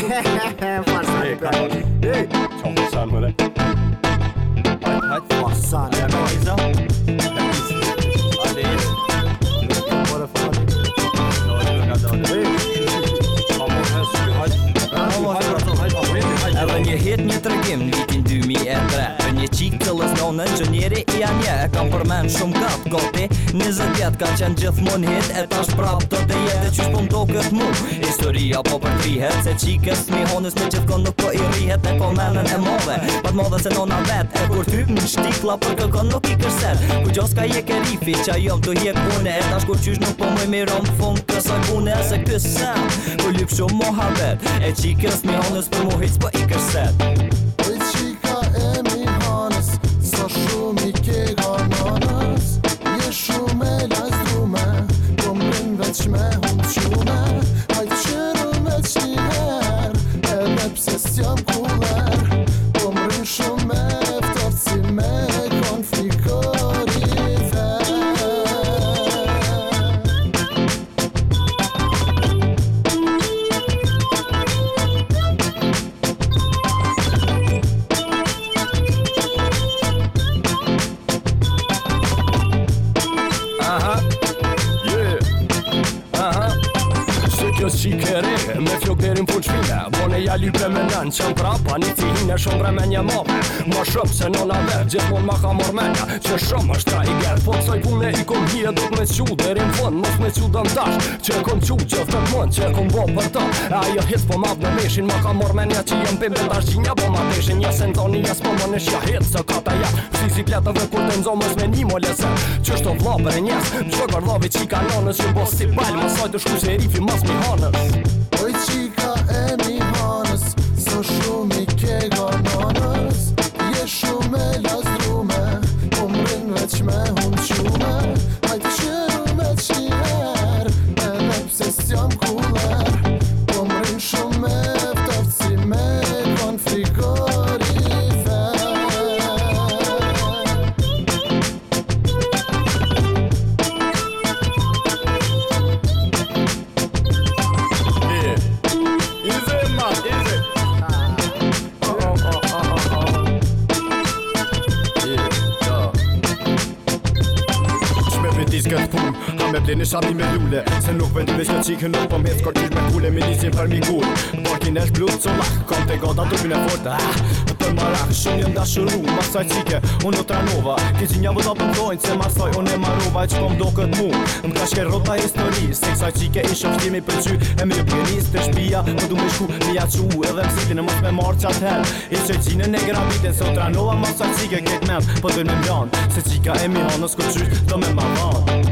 When you Çok sarmılı. Farsan Bey. Нет, не 2003 Për një qikë të lëzdonën që njeri i a E kam përmen shumë kap goti Një vjet ka qenë gjithë mun hit E tash prapë të të jetë Qysh po do këtë mu Historia po për Se qikës mi honës me gjithë konë nuk po i rihet E po menën e modhe Pat modhe se nona vetë E kur ty më shtikla për kërkon nuk i kërset Ku gjos ka je ke rifi që a jom të hje kune E tash kur qysh nuk po më i mirom fund kësa kune E se kësë sen Ku po lip shumë E qikës mi honës për mu po i kërset Muzika kjoz qikere Me fjok derin full shpira Vone ja lype me nën Qën prapa një hinë e shumë një mave Ma shumë se nona vetë Gjithmon ma ka mormenja Që shumë është tra i gjerë Po të soj pune i kom hje të me qu derin fund Mos me qu dëm tash Që kom qu që të mund Që kom bo për të ajo hit po ma për meshin Ma ka mormenja që jem pimpe Ta shqinja po ma peshin Ja se në toni jes po më nëshja hit Se kata ja Si si pletëve kur të nzo me si pal të mi corners. Oi, këtë fun Ha me bleni shati me lule Se nuk vend të vishë në qikë nuk Po me të qyrë me kule Mi njësim për mi gull Markin e shblut Co ma kom të gada të pjene forta ah, Për më shumë jëm dashuru Masaj qike unë në tranova Ki që një vëta për dojnë Se masaj unë e marova E që kom po do këtë mu Më ka shker rota histori Se kësaj qike i shumështimi për qy E mi pjenis të shpia Në po du me shku një a qu Edhe e mos me marë qatë her I që gjinë në gravitin Se o tranova masaj qike për po me Se qika e mi hanë Në skoqyrë me marë